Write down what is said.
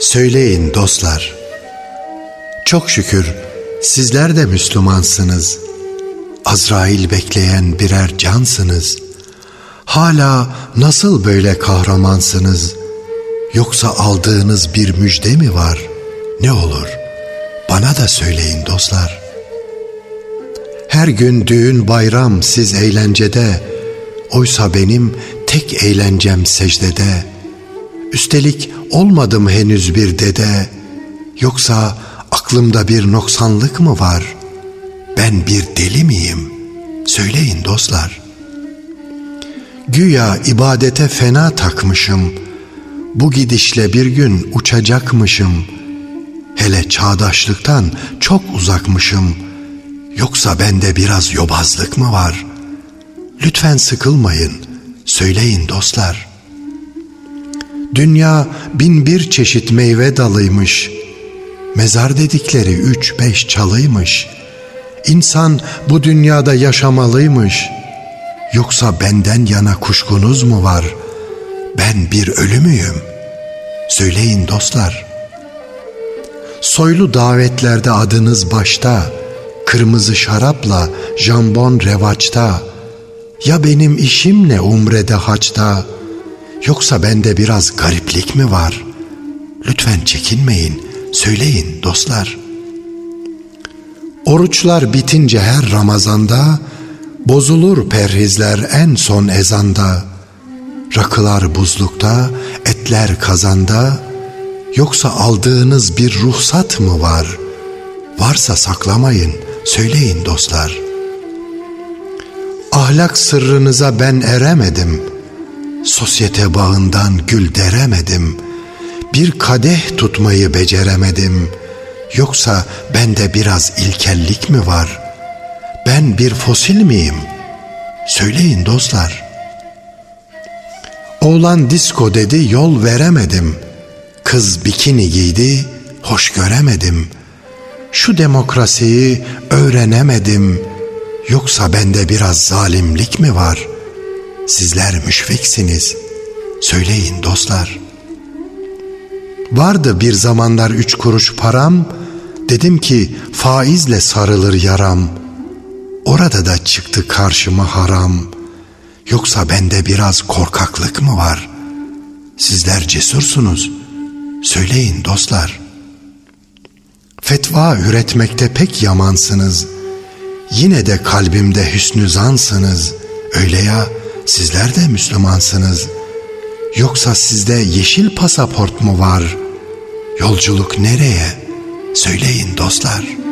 Söyleyin dostlar. Çok şükür sizler de Müslümansınız. Azrail bekleyen birer cansınız. Hala nasıl böyle kahramansınız? Yoksa aldığınız bir müjde mi var? Ne olur? Bana da söyleyin dostlar. Her gün düğün bayram siz eğlencede, oysa benim tek eğlencem secdede. Üstelik olmadım henüz bir dede, yoksa aklımda bir noksanlık mı var? Ben bir deli miyim? Söyleyin dostlar. Güya ibadete fena takmışım. Bu gidişle bir gün uçacakmışım. Hele çağdaşlıktan çok uzakmışım. Yoksa bende biraz yobazlık mı var? Lütfen sıkılmayın. Söyleyin dostlar. Dünya bin bir çeşit meyve dalıymış. Mezar dedikleri üç beş çalıymış. İnsan bu dünyada yaşamalıymış. Yoksa benden yana kuşkunuz mu var? Ben bir ölü müyüm? Söyleyin dostlar. Soylu davetlerde adınız başta, kırmızı şarapla jambon revaçta. Ya benim işim ne umrede haçta? Yoksa bende biraz gariplik mi var? Lütfen çekinmeyin, söyleyin dostlar. Oruçlar bitince her Ramazanda, bozulur perhizler en son ezanda. Rakılar buzlukta, etler kazanda, yoksa aldığınız bir ruhsat mı var? Varsa saklamayın, söyleyin dostlar. Ahlak sırrınıza ben eremedim. Sosyete bağından gül deremedim. Bir kadeh tutmayı beceremedim. Yoksa bende biraz ilkellik mi var? Ben bir fosil miyim? Söyleyin dostlar. Oğlan disko dedi yol veremedim. Kız bikini giydi hoş göremedim. Şu demokrasiyi öğrenemedim. Yoksa bende biraz zalimlik mi var? Sizler müşfiksiniz. Söyleyin dostlar. Vardı bir zamanlar üç kuruş param. Dedim ki faizle sarılır yaram. Orada da çıktı karşıma haram. Yoksa bende biraz korkaklık mı var? Sizler cesursunuz. Söyleyin dostlar. Fetva üretmekte pek yamansınız. Yine de kalbimde hüsnü zansınız. Öyle ya sizler de Müslümansınız. Yoksa sizde yeşil pasaport mu var? Yolculuk nereye? Söyleyin dostlar.''